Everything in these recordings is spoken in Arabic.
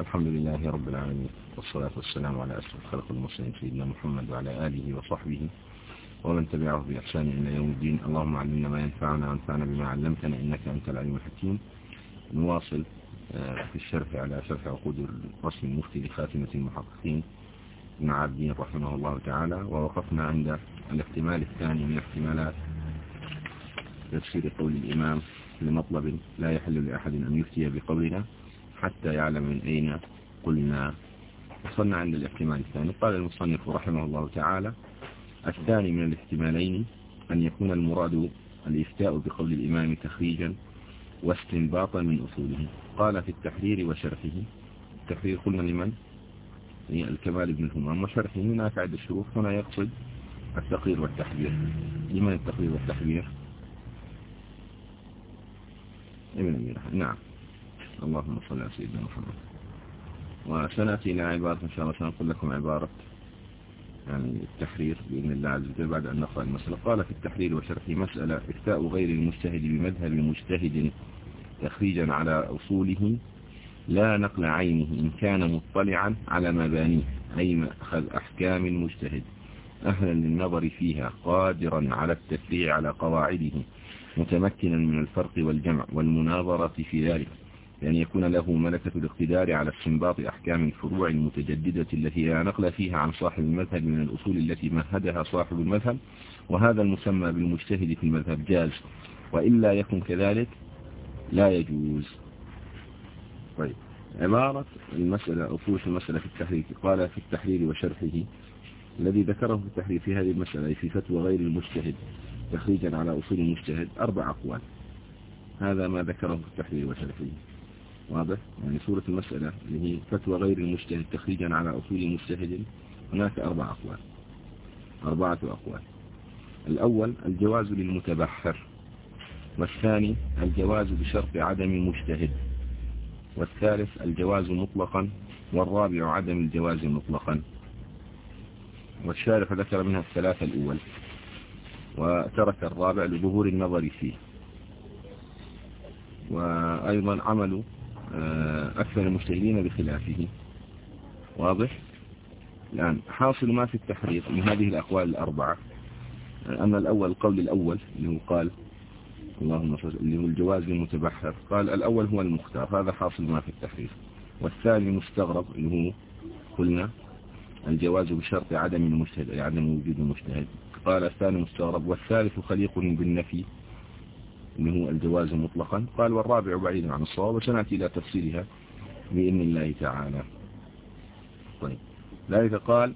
الحمد لله رب العالمين والصلاة والسلام على أسر خلق المسلمين سيدنا محمد وعلى آله وصحبه ومن تبعه بإحسان إلى يوم الدين. اللهم علمنا ما ينفعنا وانفعنا بما علمتنا إنك أنت العليم الحكيم. نواصل آه، في الشرح على شرح عقود الرسم المفتي لخاتمة المحققين ابن عابدين رحمه الله تعالى ووقفنا عند الاحتمال الثاني من احتمالات تفسير قول الإمام لمطلب لا يحل لأحد أن يفتي بقولنا. حتى يعلم من أين قلنا. وصلنا عند الاحتمال الثاني. قال المصنف رحمه الله تعالى الثاني من الاحتمالين أن يكون المراد الإفتاء بقول الإمام تخريجا واستنباطا من أصوله. قال في التحرير وشرحه. التحرير قلنا لمن؟ هي الكمال بن الهمام. وشرحه هناك عدة شروط هنا يقصد التقرير والتحبير لمن التقرير والتحبير ابن أميرة نعم. اللهم صل على سيدنا محمد. وسنأتي إلى عبارة إن شاء الله سنقول لكم عبارة يعني التحرير بإذن الله عز وجل بعد أن نقرأ المسألة. قال في التحرير وشرح مسألة إفتاء غير المجتهد بمذهب مجتهد تخريجا على أصوله لا نقل عينه إن كان مطلعا على مبانيه أي مأخذ أحكام المجتهد. أهلا للنظر فيها قادرا على التفريع على قواعده متمكنا من الفرق والجمع والمناظرة في ذلك. بأن يكون له ملكة الاقتدار على استنباط أحكام الفروع المتجددة التي لا نقل فيها عن صاحب المذهب من الأصول التي مهدها صاحب المذهب وهذا المسمى بالمجتهد في المذهب جاز. وإلا يكن كذلك لا يجوز. طيب. عبارة المسألة أصول المسألة في التحرير قال في التحرير وشرحه الذي ذكره في التحرير في هذه المسألة في فتوى غير المجتهد تخريجا على أصول المجتهد أربع أقوال. هذا ما ذكره في التحرير وشرحه. واضح؟ يعني سورة المسألة اللي هي فتوى غير المجتهد تخريجا على أصول المجتهد هناك أربع أقوال. أربعة أقوال. الأول الجواز للمتبحر. والثاني الجواز بشرط عدم المجتهد والثالث الجواز مطلقا. والرابع عدم الجواز مطلقا. والشارح ذكر منها الثلاثة الأول. وترك الرابع لظهور النظر فيه. وأيضا عمل أكثر المجتهدين بخلافه. واضح؟ الآن حاصل ما في التحرير من هذه الأقوال الأربعة. أن الأول القول الأول اللي هو قال اللهم صل اللي هو الجواز المتبحر. قال الأول هو المختار هذا حاصل ما في التحرير والثاني مستغرب اللي هو قلنا الجواز بشرط عدم المجتهد أي عدم وجود المجتهد. قال الثاني مستغرب والثالث خليق بالنفي. هو الجواز مطلقا. قال والرابع بعيد عن الصواب وسنأتي إلى تفصيلها بإذن الله تعالى. طيب. ذلك قال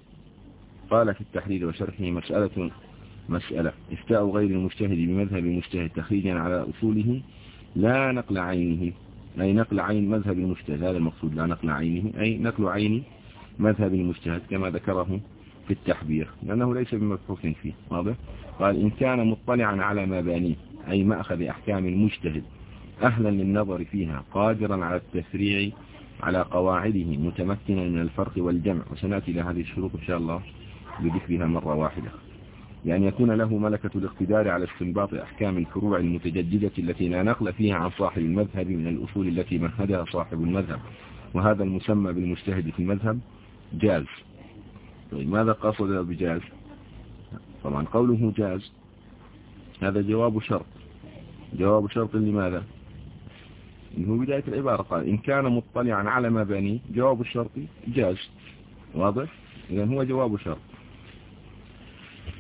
قال في التحرير وشرحه مسألة مسألة إفتاء غير المجتهد بمذهب المجتهد تخريجا على أصوله لا نقل عينه أي نقل عين مذهب المجتهد هذا المقصود لا نقل عينه أي نقل عين مذهب المجتهد كما ذكره في التحبير لأنه ليس بمبحوث فيه واضح؟ قال إن كان مطلعا على مبانيه أي مأخذ أحكام المجتهد أهلا للنظر فيها قادرا على التفريع على قواعده متمكنا من الفرق والجمع. وسنأتي إلى هذه الشروط إن شاء الله بذكرها مرة واحدة. يعني يكون له ملكة الاقتدار على استنباط أحكام الفروع المتجددة التي لا نقل فيها عن صاحب المذهب من الأصول التي مهدها صاحب المذهب. وهذا المسمى بالمجتهد في المذهب جاز. طيب ماذا قصد بجاز؟ طبعا قوله جاز هذا جواب شرط. جواب شرط لماذا؟ هو بداية العبارة قال إن كان مطلعا على مباني جواب الشرط جاز. واضح؟ إذا هو جواب شرط.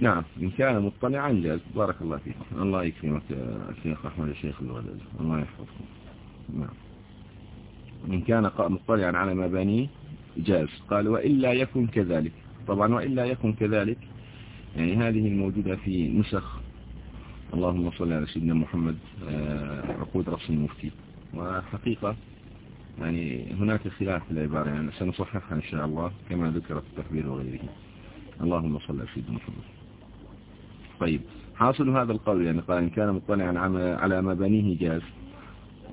نعم إن كان مطلعا جاز. بارك الله فيك. الله يكرمك الشيخ أحمد الشيخ الولد. الله يحفظكم. نعم. إن كان مطلعا على مباني جاز. قال وإلا يكن كذلك. طبعا وإلا يكن كذلك. يعني هذه الموجودة في نسخ اللهم صل على سيدنا محمد آه، عقود رأس المفتي. وحقيقة يعني هناك خلاف في العبارة يعني سنصححها إن شاء الله كما ذكر في التحبير وغيره. اللهم صل على سيدنا محمد. طيب حاصل هذا القول يعني قال إن كان مطلعا على مبانيه جاز.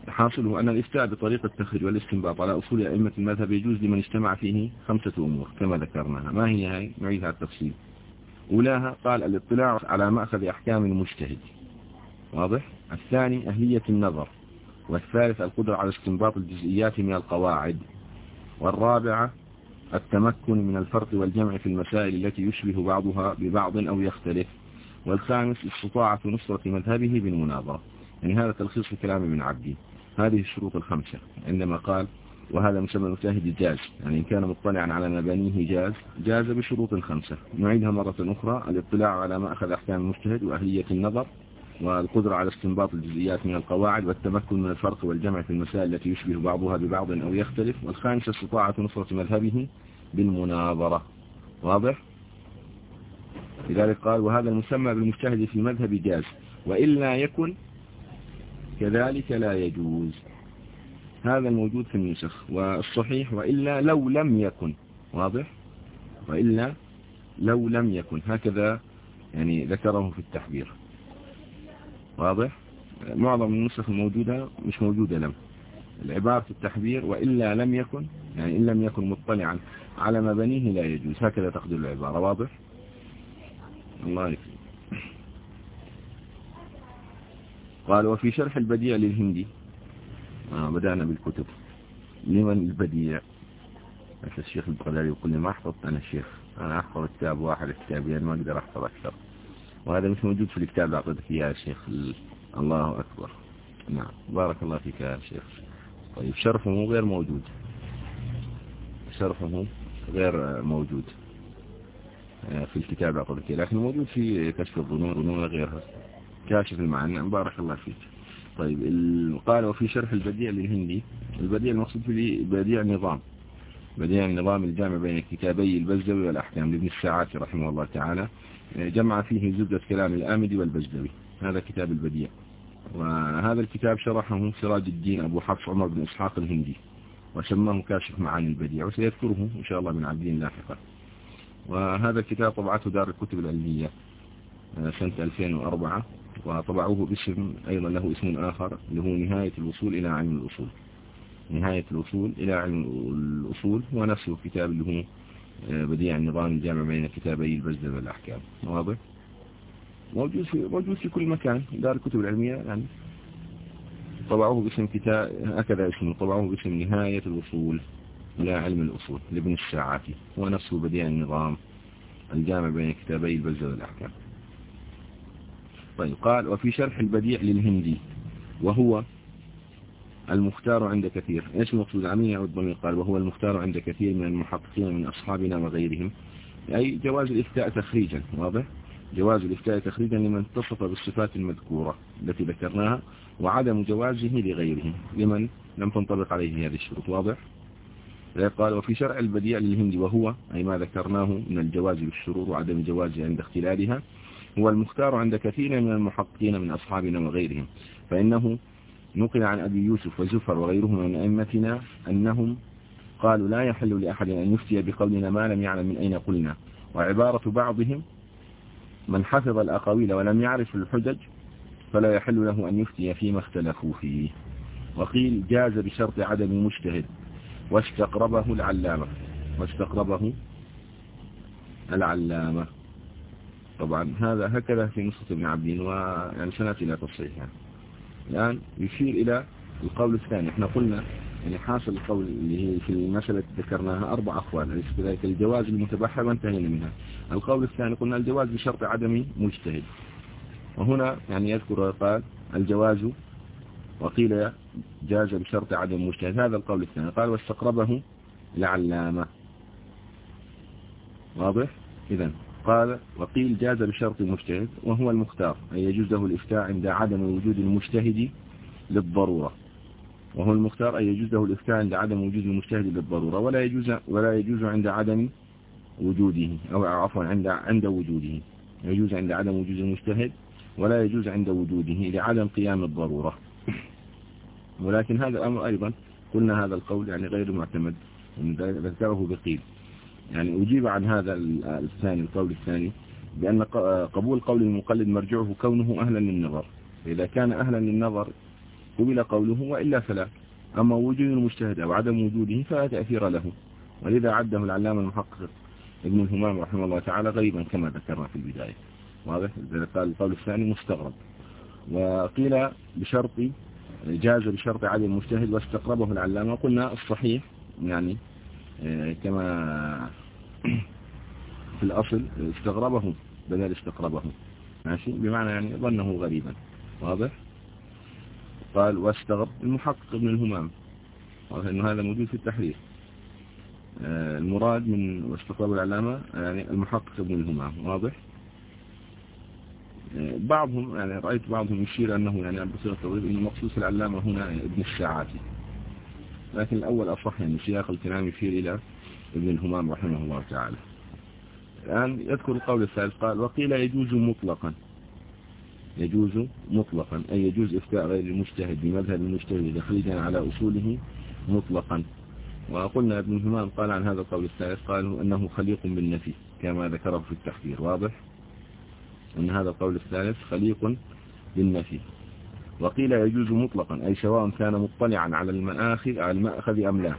حاصله أن الإفتاء بطريقة التخرج والاستنباط على أصول أئمة المذهب يجوز لمن اجتمع فيه خمسة أمور كما ذكرناها. ما هي هاي؟ نعيدها التفصيل. أولاها قال الاطلاع على مأخذ أحكام المجتهد. واضح؟ الثاني أهلية النظر والثالث القدرة على استنباط الجزئيات من القواعد والرابعة التمكن من الفرق والجمع في المسائل التي يشبه بعضها ببعض أو يختلف والخامس استطاعة نصرة مذهبه بالمناظرة. يعني هذا تلخيص الكلام من عبدي. هذه الشروط الخمسة. عندما قال وهذا مسمى المجتهد جاز يعني إن كان مطلعا على مبانيه جاز جاز بشروط خمسة. نعيدها مرة أخرى الاطلاع على ما أخذ أحكام المجتهد وأهلية النظر والقدرة على استنباط الجزئيات من القواعد والتمكن من الفرق والجمع في المسائل التي يشبه بعضها ببعض أو يختلف. والخامسة استطاعة نصرة مذهبه بالمناظرة. واضح؟ لذلك قال وهذا المسمى بالمجتهد في المذهب جاز. وإلا يكن كذلك لا يجوز. هذا الموجود في النسخ والصحيح وإلا لو لم يكن واضح؟ وإلا لو لم يكن هكذا يعني ذكره في التحبير واضح؟ معظم النسخ الموجودة مش موجودة لم. العبارة في التحبير وإلا لم يكن يعني إن لم يكن مطلعا على مبنيه لا يجوز. هكذا تقدر العبارة واضح؟ الله يكفي قال وفي شرح البديع للهندي بدأنا بالكتب. لمن البديع. الشيخ البغدادي يقول لي ما حفظت أنا الشيخ أنا أحفظ كتاب واحد كتابين ما أقدر أحفظ أكثر. وهذا مش موجود في الكتاب اللي أعطيتك إياه يا شيخ. الله أكبر. نعم. بارك الله فيك يا شيخ. طيب شرفه غير موجود. شرفه غير موجود. آه، في الكتاب أعطيتك لكن موجود في كشف الظنون وغيرها كاشف المعنى. بارك الله فيك. طيب قال وفي شرح البديع للهندي البديع المقصود في بديع النظام بديع النظام الجامع بين كتابي البزدوي والأحكام لابن الساعات رحمه الله تعالى جمع فيه زبدة كلام الآمدي والبزدوي هذا كتاب البديع. وهذا الكتاب شرحه سراج الدين أبو حفص عمر بن إسحاق الهندي وسماه كاشف معاني البديع وسيذكره إن شاء الله من عبدين لاحقا وهذا الكتاب طبعته دار الكتب العلمية. سنة 2004 وطبعوه باسم أيضا له اسم آخر اللي هو نهاية الوصول إلى علم الأصول. نهاية الوصول إلى علم الأصول هو نفسه الكتاب اللي هو آه، بديع النظام الجامع بين كتابي البزل والأحكام. واضح؟ موجود في, موجود في كل مكان دار الكتب العلمية يعني. طبعوه باسم كتاب هكذا اسمه طبعوه باسم نهاية الوصول إلى علم الأصول لابن الساعاتي هو نفسه بديع النظام الجامع بين كتابي البزل والأحكام. طيب قال وفي شرح البديع للهندي وهو المختار عند كثير. إيش المقصود؟ عمين يعود ضمير؟ قال وهو المختار عند كثير من المحققين من أصحابنا وغيرهم. أي جواز الإفتاء تخريجا واضح؟ جواز الإفتاء تخريجا لمن اتصف بالصفات المذكورة التي ذكرناها وعدم جوازه لغيرهم لمن لم تنطبق عليه هذه الشروط واضح؟ قال وفي شرع البديع للهندي وهو أي ما ذكرناه من الجواز بالشروط وعدم جوازه عند اختلالها هو المختار عند كثير من المحققين من أصحابنا وغيرهم فإنه نقل عن أبي يوسف وزفر وغيرهم من أئمتنا أنهم قالوا لا يحل لأحد أن يفتي بقولنا ما لم يعلم من أين قلنا. وعبارة بعضهم من حفظ الأقاويل ولم يعرف الحجج فلا يحل له أن يفتي فيما اختلفوا فيه. وقيل جاز بشرط عدم مجتهد واستقربه العلامة واستقربه العلامة. طبعا. هذا هكذا في نسخة ابن عبدين ويعني سنأتي إلى تصحيحها. الآن يشير إلى القول الثاني. إحنا قلنا يعني حاصل القول اللي هي في المسألة ذكرناها أربع أقوال أليس كذلك؟ الجواز المتبحر وانتهينا منها. القول الثاني قلنا الجواز بشرط عدم مجتهد. وهنا يعني يذكر قال الجواز وقيل جاز بشرط عدم مجتهد. هذا القول الثاني. قال واستقربه لعلامة واضح؟ إذن قال وقيل جاز بشرط المجتهد وهو المختار أي يجوز له الإفتاء عند عدم وجود المجتهد للضرورة. وهو المختار أي يجوز له الإفتاء عند عدم وجود المجتهد للضرورة ولا يجوز ولا يجوز عند عدم وجوده أو عفوا عند عند وجوده. يجوز عند عدم وجود المجتهد ولا يجوز عند وجوده لعدم قيام الضرورة. ولكن هذا الأمر أيضا قلنا هذا القول يعني غير معتمد ذكره بقيل. يعني أجيب عن هذا الثاني القول الثاني بأن قبول قول المقلد مرجعه كونه أهلا للنظر. فإذا كان أهلا للنظر قبل قوله وإلا فلا. أما وجود المجتهد أو عدم وجوده فلا تأثير له. ولذا عده العلامة المحقق ابن الهمام رحمه الله تعالى غيبا كما ذكرنا في البداية. واضح؟ قال القول الثاني مستغرب. وقيل بشرط جاز بشرط عدم المجتهد واستقربه العلامة. قلنا الصحيح يعني كما في الأصل استغربه بدل استقربه. ماشي؟ بمعنى يعني ظنه غريبا. واضح؟ قال واستغرب. المحقق ابن الهمام. واضح أنه هذا موجود في التحرير. آه، المراد من واستقرب العلامة يعني المحقق ابن الهمام. واضح؟ آه، بعضهم يعني رأيت بعضهم يشير أنه يعني عن بصيرة التوضيب أن مقصوص العلامة هنا ابن الساعاتي لكن الأول أصح يعني سياق الكلام يشير إلى ابن الهمام رحمه الله تعالى. الآن يذكر القول الثالث قال وقيل يجوز مطلقا. يجوز مطلقا أي يجوز إفتاء غير المجتهد بمذهب المجتهد تخريجا على أصوله مطلقا. وقلنا ابن الهمام قال عن هذا القول الثالث قال أنه خليق بالنفي كما ذكره في التحذير واضح؟ أن هذا القول الثالث خليق بالنفي. وقيل يجوز مطلقا أي سواء كان مطلعا على المآخذ على المأخذ أم لا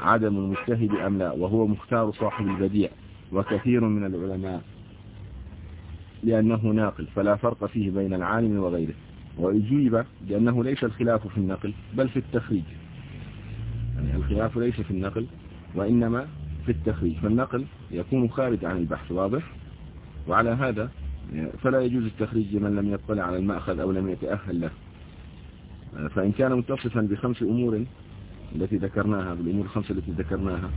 عدم المجتهد أم لا وهو مختار صاحب البديع وكثير من العلماء لأنه ناقل فلا فرق فيه بين العالم وغيره وأجيب لأنه ليس الخلاف في النقل بل في التخريج. يعني الخلاف ليس في النقل وإنما في التخريج. فالنقل يكون خارج عن البحث واضح؟ وعلى هذا فلا يجوز التخريج لمن لم يطلع على المأخذ أو لم يتأهل له. فإن كان متصفا بخمس أمور التي ذكرناها بالأمور الخمسة التي ذكرناها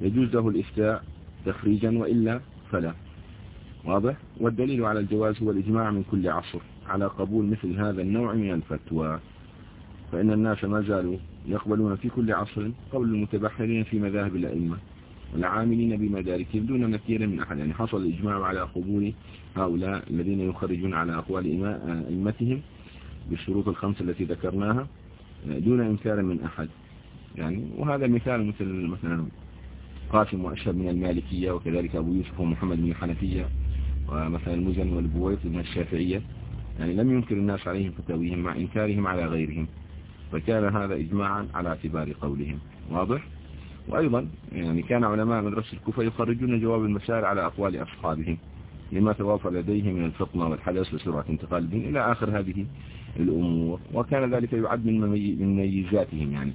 يجوز له الإفتاء تخريجا وإلا فلا. واضح؟ والدليل على الجواز هو الإجماع من كل عصر على قبول مثل هذا النوع من الفتوى. فإن الناس ما زالوا يقبلون في كل عصر قول المتبحرين في مذاهب الأئمة والعاملين بمداركهم دون نكير من أحد. يعني حصل الإجماع على قبول هؤلاء الذين يخرجون على أقوال أئمتهم بالشروط الخمسة التي ذكرناها دون إنكار من أحد. يعني وهذا مثال مثل مثلا قاسم وأشهب من المالكية وكذلك أبو يوسف ومحمد من الحنفية ومثلا المزن والبويط من الشافعية. يعني لم ينكر الناس عليهم فتاويهم مع إنكارهم على غيرهم. فكان هذا إجماعا على اعتبار قولهم. واضح؟ وأيضا يعني كان علماء مدرسة الكوفة يخرجون جواب المسائل على أقوال أصحابهم. لما توافر لديهم من الفطنة والحدث وسرعة انتقال الدين إلى آخر هذه الأمور. وكان ذلك يعد من مميزاتهم يعني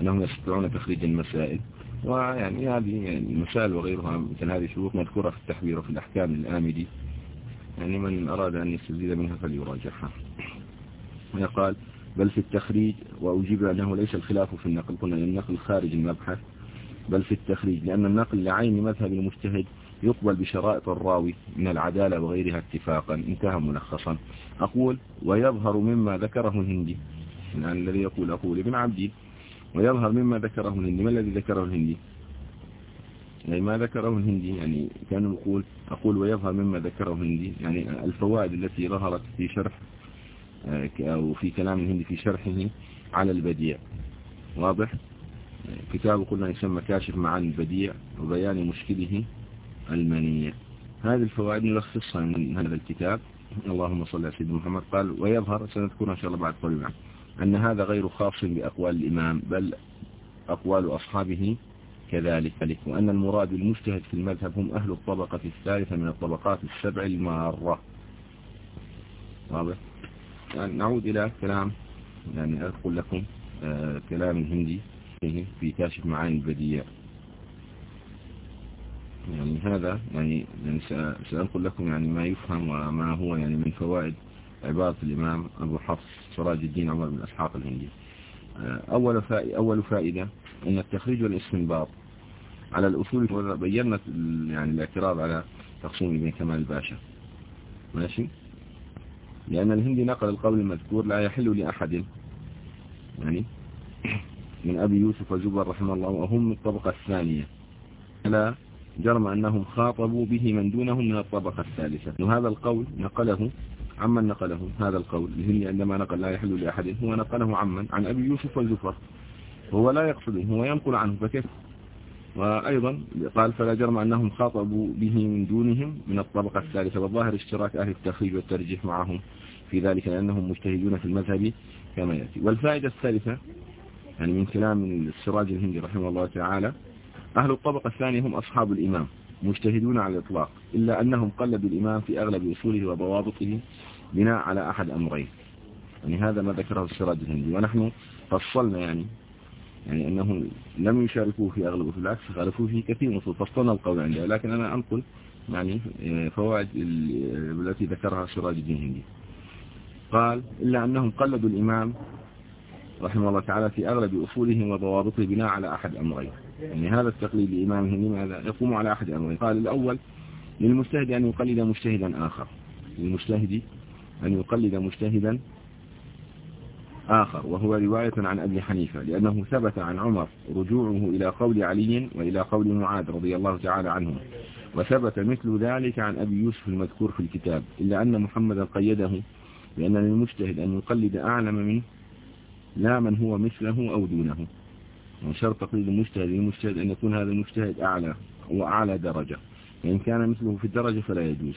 أنهم يستطيعون تخريج المسائل. ويعني هذه يعني المسائل وغيرها مثل هذه الشروط مذكورة في التحوير وفي الأحكام الآمدي يعني من أراد أن يستزيد منها فليراجعها. ويقال بل في التخريج وأجيب أنه ليس الخلاف في النقل قلنا النقل خارج المبحث بل في التخريج لأن النقل لعين مذهب المجتهد يقبل بشرائط الراوي من العدالة وغيرها اتفاقا. انتهى ملخصا. أقول ويظهر مما ذكره الهندي. يعني الذي يقول أقول ابن عبدي ويظهر مما ذكره الهندي. ما الذي ذكره الهندي؟ يعني ما ذكره الهندي يعني كان يقول أقول ويظهر مما ذكره الهندي. يعني الفوائد التي ظهرت في شرح آه، أو في كلام الهندي في شرحه على البديع. واضح؟ كتاب قلنا يسمى كاشف معاني البديع وبيان مشكله. المنية هذه الفوائد نلخصها من هذا الكتاب. اللهم صل على سيدنا محمد. قال ويظهر سنذكرها إن شاء الله بعد قول أن هذا غير خاص بأقوال الإمام بل أقوال أصحابه كذلك. وأن المراد المجتهد في المذهب هم أهل الطبقة الثالثة من الطبقات السبع المارة. واضح؟ يعني نعود إلى كلام يعني أقول لكم آه كلام الهندي في كاشف معاني البديع. يعني هذا يعني, يعني سأنقل لكم يعني ما يفهم وما هو يعني من فوائد عبارة الإمام أبو حفص سراج الدين عمر بن أسحاق الهندي. آه، أول فائدة, أول فائدة أن التخريج والاستنباط على الأصول بينا يعني الاعتراض على تقسيم ابن كمال الباشا. ماشي؟ لأن الهندي نقل القول المذكور لا يحل لأحد. يعني من أبي يوسف وزبر رحمه الله وهم الطبقة الثانية. لا جرم أنهم خاطبوا به من دونهم من الطبقة الثالثة. وهذا القول نقله عمن نقله هذا القول؟ الهندي عندما نقل لا يحل لأحد. هو نقله عمن عن أبي يوسف وزفر وهو لا يقصده هو ينقل عنه فكيف؟ وأيضا قال فلا جرم أنهم خاطبوا به من دونهم من الطبقة الثالثة. والظاهر اشتراك أهل التخريج والترجيح معهم في ذلك لأنهم مجتهدون في المذهب كما يأتي. والفائدة الثالثة يعني من كلام السراج الهندي رحمه الله تعالى أهل الطبقة الثانية هم أصحاب الإمام مجتهدون على الإطلاق إلا أنهم قلدوا الإمام في أغلب أصوله وضوابطه بناء على أحد أمرين. يعني هذا ما ذكره السراج الهندي. ونحن فصلنا يعني يعني أنهم لم يشاركوه في أغلب بالعكس خالفوه في كثير من فاصطنى القول عنده لكن أنا أنقل يعني آه، فوائد التي ذكرها سراج الدين هندي قال إلا أنهم قلدوا الإمام رحمه الله تعالى في أغلب أصوله وضوابطه بناء على أحد أمرين. يعني هذا التقليد لإمامه لماذا؟ يقوم على أحد أمرين قال الأول للمجتهد أن يقلد مجتهدا آخر. للمجتهد أن يقلد مجتهدا آخر. وهو رواية عن أبي حنيفة لأنه ثبت عن عمر رجوعه إلى قول علي وإلى قول معاذ رضي الله تعالى عنهم. وثبت مثل ذلك عن أبي يوسف المذكور في الكتاب إلا أن محمدا قيده لأن للمجتهد أن يقلد أعلم منه لا من هو مثله أو دونه. وشرط تقليد المجتهد للمجتهد أن يكون هذا المجتهد أعلى وأعلى درجة. فإن كان مثله في الدرجة فلا يجوز.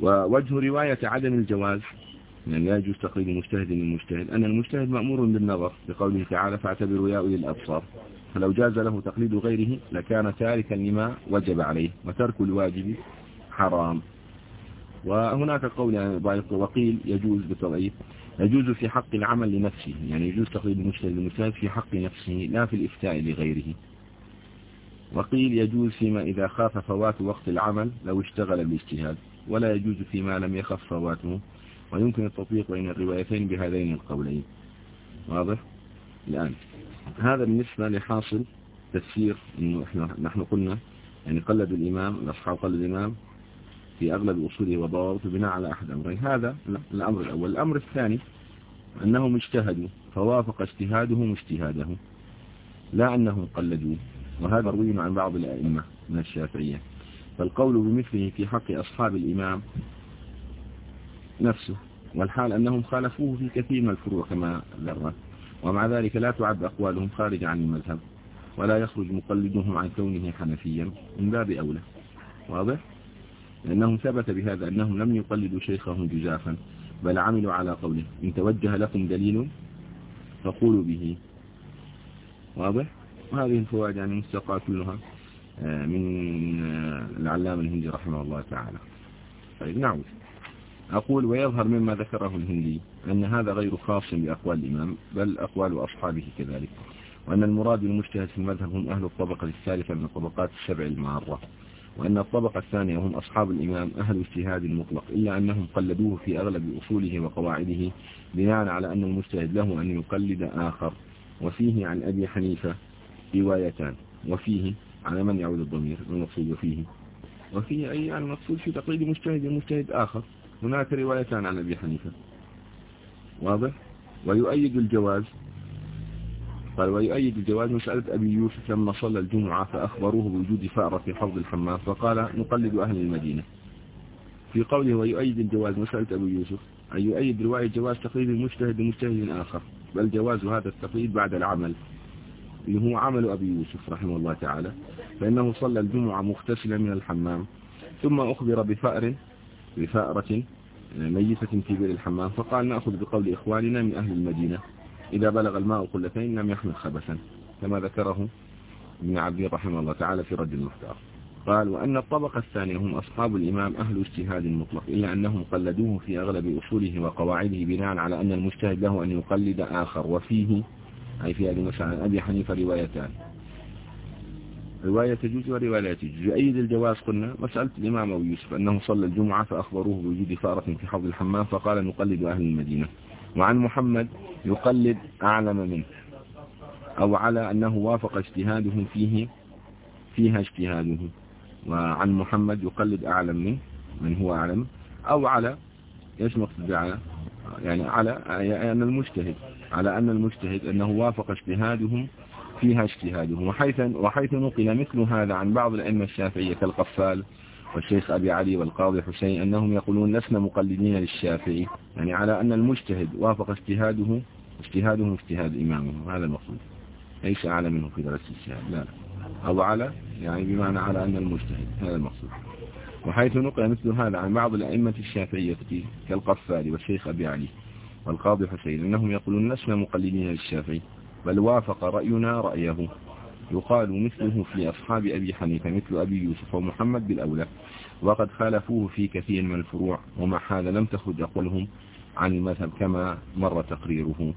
ووجه رواية عدم الجواز يعني لا يجوز تقليد مجتهد للمجتهد. أن المجتهد مأمور بالنظر بقوله تعالى فاعتبروا يا أولي الأبصار فلو جاز له تقليد غيره لكان تاركا لما وجب عليه وترك الواجب حرام. وهناك قول يعني وقيل يجوز بالتضعيف يجوز في حق العمل لنفسه يعني يجوز تقليد المجتهد المجتهد في حق نفسه لا في الإفتاء لغيره. وقيل يجوز فيما إذا خاف فوات وقت العمل لو اشتغل بالاجتهاد ولا يجوز فيما لم يخف فواته. ويمكن التطبيق بين الروايتين بهذين القولين. واضح؟ الآن هذا بالنسبة لحاصل تفسير إنه إحنا نحن قلنا يعني قلد الإمام الأصحاب قلد الإمام في أغلب أصوله وضوابطه بناء على أحد أمرين. هذا الأمر الأول. الأمر الثاني أنهم اجتهدوا فوافق اجتهادهم اجتهاده لا أنهم قلدوه وهذا روي عن بعض الأئمة من الشافعية. فالقول بمثله في حق أصحاب الإمام نفسه والحال أنهم خالفوه في كثير من الفروع كما ذرت ومع ذلك لا تعد أقوالهم خارج عن المذهب ولا يخرج مقلدهم عن كونه حنفيا من باب أولى. واضح؟ لأنهم ثبت بهذا أنهم لم يقلدوا شيخهم جزافا بل عملوا على قوله إن توجه لكم دليل فقولوا به. واضح؟ وهذه الفوائد يعني مستقى كلها آه، من آه، العلام الهندي رحمه الله تعالى. طيب نعود أقول ويظهر مما ذكره الهندي أن هذا غير خاص بأقوال الإمام بل أقوال أصحابه كذلك وأن المراد بالمجتهد في المذهب هم أهل الطبقة الثالثة من الطبقات السبع المعرة. وأن الطبقة الثانية هم أصحاب الإمام أهل اجتهاد المطلق إلا أنهم قلدوه في أغلب أصوله وقواعده بناء على أن المجتهد له أن يقلد آخر. وفيه عن أبي حنيفة روايتان وفيه على من يعود الضمير المقصود وفيه وفيه أي المقصود في تقليد مجتهد مجتهد آخر. هناك روايتان عن أبي حنيفة. واضح؟ ويؤيد الجواز قال ويؤيد الجواز مسألة أبي يوسف لما صلى الجمعة فأخبروه بوجود فأرة في حوض الحمام فقال نقلد أهل المدينة. في قوله ويؤيد الجواز مسألة أبي يوسف أي يؤيد رواية جواز تقليد المجتهد لمجتهد آخر بل جواز هذا التقليد بعد العمل اللي هو عمل أبي يوسف رحمه الله تعالى فإنه صلى الجمعة مغتسلا من الحمام ثم أخبر بفأر بفأرة ميتة في بئر الحمام فقال نأخذ بقول إخواننا من أهل المدينة. إذا بلغ الماء قلتين لم يحمل خبثا كما ذكره ابن عبد رحمه الله تعالى في رد المختار. قال وأن الطبقة الثانية هم أصحاب الإمام أهل اجتهاد مطلق إلا أنهم قلدوه في أغلب أصوله وقواعده بناء على أن المجتهد له أن يقلد آخر وفيه أي في هذه المسألة أبي حنيفة روايتان. رواية تجوز ورواية تجوز يؤيد الجواز قلنا مسألة الإمام أبو يوسف أنه صلى الجمعة فأخبروه بوجود فارة في حوض الحمام فقال نقلد أهل المدينة. وعن محمد يقلد أعلم منه أو على أنه وافق اجتهاده فيه فيها اجتهاده. وعن محمد يقلد أعلم منه من هو أعلم أو على إيش مقصد على يعني على أن المجتهد على أن المجتهد أنه وافق اجتهادهم فيها اجتهادهم وحيث, وحيث نقل مثل هذا عن بعض الأئمة الشافعية كالقفال والشيخ أبي علي والقاضي حسين أنهم يقولون لسنا مقلدين للشافعي يعني على أن المجتهد وافق اجتهاده اجتهاده اجتهاد إمامه هذا المقصود. ليس أعلى منه في درس الاجتهاد لا أو على يعني بمعنى على أن المجتهد هذا المقصود. وحيث نقل مثل هذا عن بعض الأئمة الشافعية كالقفال والشيخ أبي علي والقاضي حسين أنهم يقولون لسنا مقلدين للشافعي بل وافق رأينا رأيه. يقال مثله في أصحاب أبي حنيفة مثل أبي يوسف ومحمد بالأولى. وقد خالفوه في كثير من الفروع ومع هذا لم تخرج أقولهم عن المذهب كما مر تقريره.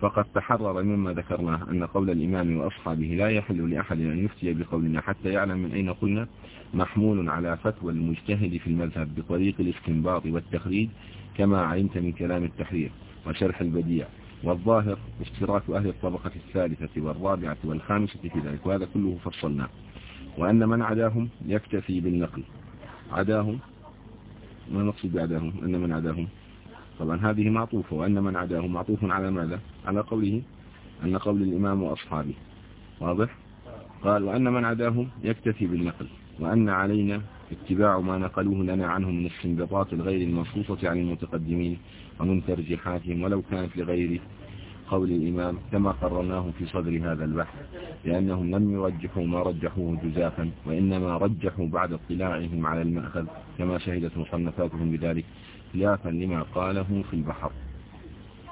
فقد تحرر مما ذكرناه أن قول الإمام وأصحابه لا يحل لأحد أن يفتي بقولنا حتى يعلم من أين قلنا محمول على فتوى المجتهد في المذهب بطريق الاستنباط والتخريج كما علمت من كلام التحرير وشرح البديع. والظاهر اشتراك أهل الطبقة الثالثة والرابعة والخامسة في ذلك وهذا كله فصلنا. وأن من عداهم يكتفي بالنقل. عداهم؟ ما نقصد بعداهم؟ أن من عداهم؟ طبعا هذه معطوفة. وأن من عداهم معطوف على ماذا؟ على قوله أن قول الإمام وأصحابه. واضح؟ قال وأن من عداهم يكتفي بالنقل. وأن علينا اتباع ما نقلوه لنا عنهم من السنبطات الغير المنصوصة عن المتقدمين ومن ترجيحاتهم ولو كانت لغير قول الإمام كما قررناه في صدر هذا البحث لأنهم لم يرجحوا ما رجحوه جزافا وإنما رجحوا بعد اطلاعهم على المأخذ كما شهدت مصنفاتهم بذلك خلافا لما قاله في البحر.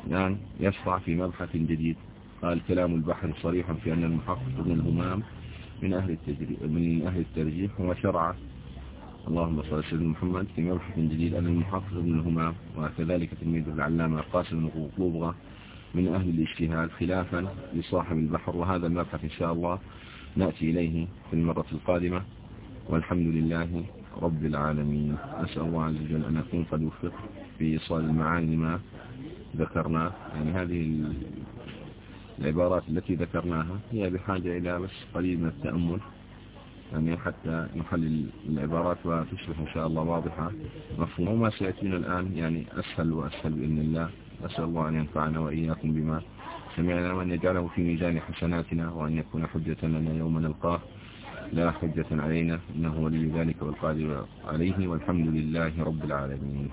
الآن يشرع في مبحث جديد قال كلام البحر صريح في أن المحقق ابن الهمام من أهل التجريح من أهل الترجيح وشرع اللهم صل على سيدنا محمد في مبحث جديد أن المحقق ابن الهمام وكذلك تلميذ العلامة قاسم بن من أهل الاجتهاد خلافا لصاحب البحر. وهذا المبحث إن شاء الله نأتي إليه في المرة القادمة. والحمد لله رب العالمين. أسأل الله عز وجل أن أكون قد وفق في إيصال المعاني لما ذكرناه يعني هذه العبارات التي ذكرناها هي بحاجة إلى بس قليل من التأمل يعني حتى نحلل العبارات وتصبح إن شاء الله واضحة مفهومة. وما سيأتينا الآن يعني أسهل وأسهل بإذن الله. أسأل الله أن ينفعنا وإياكم بما سمعنا وأن يجعله في ميزان حسناتنا وأن يكون حجة لنا يوم نلقاه. لا حجة علينا إنه ولي ذلك والقادر عليه والحمد لله رب العالمين.